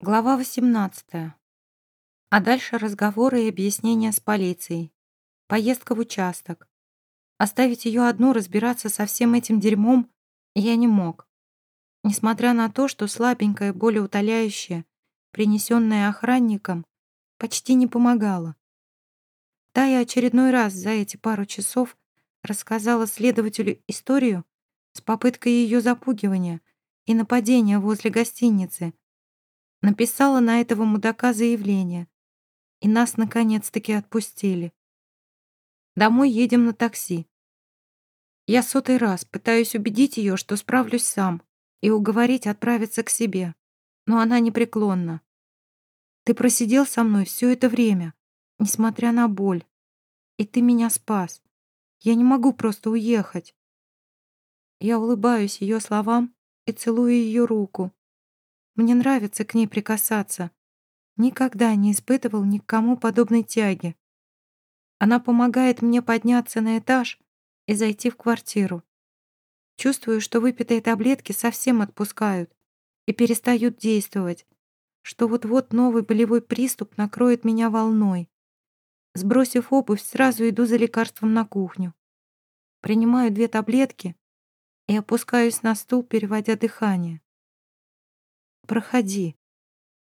Глава 18. А дальше разговоры и объяснения с полицией. Поездка в участок. Оставить ее одну разбираться со всем этим дерьмом я не мог. Несмотря на то, что слабенькое болеутоляющее, принесенное охранником, почти не помогало. Тая очередной раз за эти пару часов рассказала следователю историю с попыткой ее запугивания и нападения возле гостиницы, Написала на этого мудака заявление. И нас наконец-таки отпустили. Домой едем на такси. Я сотый раз пытаюсь убедить ее, что справлюсь сам, и уговорить отправиться к себе. Но она непреклонна. Ты просидел со мной все это время, несмотря на боль. И ты меня спас. Я не могу просто уехать. Я улыбаюсь ее словам и целую ее руку. Мне нравится к ней прикасаться. Никогда не испытывал ни к кому подобной тяги. Она помогает мне подняться на этаж и зайти в квартиру. Чувствую, что выпитые таблетки совсем отпускают и перестают действовать, что вот-вот новый болевой приступ накроет меня волной. Сбросив обувь, сразу иду за лекарством на кухню. Принимаю две таблетки и опускаюсь на стул, переводя дыхание. «Проходи».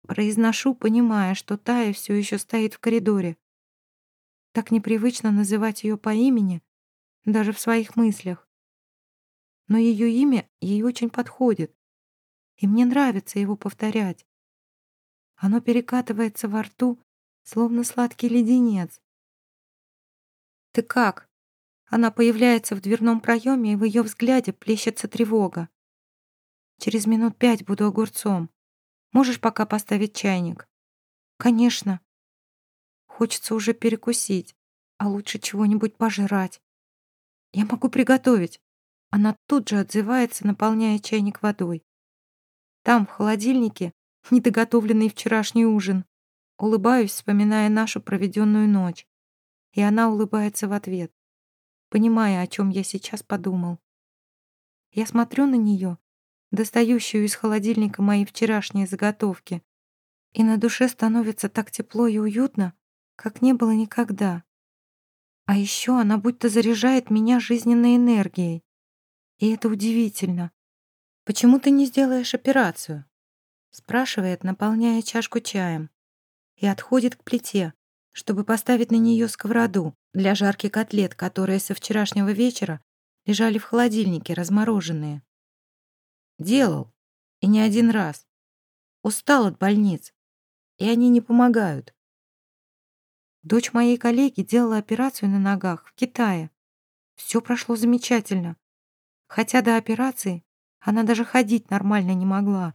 Произношу, понимая, что Тая все еще стоит в коридоре. Так непривычно называть ее по имени, даже в своих мыслях. Но ее имя ей очень подходит, и мне нравится его повторять. Оно перекатывается во рту, словно сладкий леденец. «Ты как?» Она появляется в дверном проеме, и в ее взгляде плещется тревога. Через минут пять буду огурцом. Можешь пока поставить чайник?» «Конечно». Хочется уже перекусить, а лучше чего-нибудь пожрать. «Я могу приготовить». Она тут же отзывается, наполняя чайник водой. Там, в холодильнике, недоготовленный вчерашний ужин. Улыбаюсь, вспоминая нашу проведенную ночь. И она улыбается в ответ, понимая, о чем я сейчас подумал. Я смотрю на нее достающую из холодильника мои вчерашние заготовки. И на душе становится так тепло и уютно, как не было никогда. А еще она будто заряжает меня жизненной энергией. И это удивительно. «Почему ты не сделаешь операцию?» спрашивает, наполняя чашку чаем, и отходит к плите, чтобы поставить на нее сковороду для жарки котлет, которые со вчерашнего вечера лежали в холодильнике, размороженные. Делал. И не один раз. Устал от больниц. И они не помогают. Дочь моей коллеги делала операцию на ногах в Китае. Все прошло замечательно. Хотя до операции она даже ходить нормально не могла.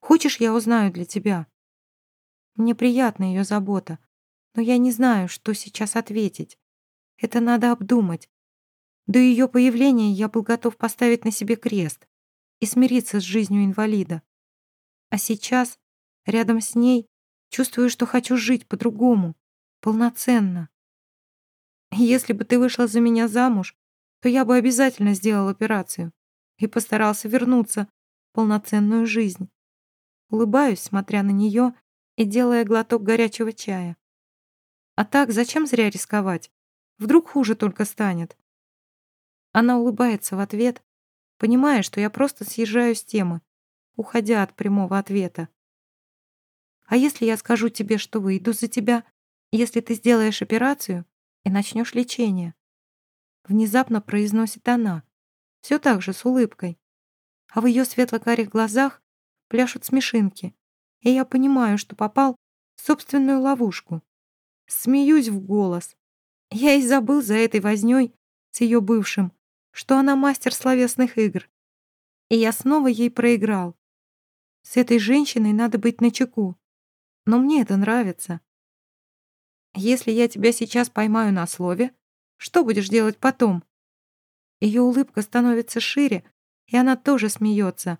Хочешь, я узнаю для тебя? Мне приятна ее забота, но я не знаю, что сейчас ответить. Это надо обдумать. До ее появления я был готов поставить на себе крест и смириться с жизнью инвалида. А сейчас, рядом с ней, чувствую, что хочу жить по-другому, полноценно. Если бы ты вышла за меня замуж, то я бы обязательно сделал операцию и постарался вернуться в полноценную жизнь. Улыбаюсь, смотря на нее и делая глоток горячего чая. А так, зачем зря рисковать? Вдруг хуже только станет. Она улыбается в ответ, понимая, что я просто съезжаю с темы, уходя от прямого ответа. А если я скажу тебе, что выйду за тебя, если ты сделаешь операцию и начнешь лечение? Внезапно произносит она, все так же с улыбкой. А в ее светло-карих глазах пляшут смешинки, и я понимаю, что попал в собственную ловушку. Смеюсь в голос. Я и забыл за этой вознёй с ее бывшим, что она мастер словесных игр. И я снова ей проиграл. С этой женщиной надо быть начеку. Но мне это нравится. Если я тебя сейчас поймаю на слове, что будешь делать потом? Ее улыбка становится шире, и она тоже смеется.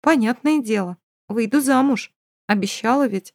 Понятное дело, выйду замуж. Обещала ведь.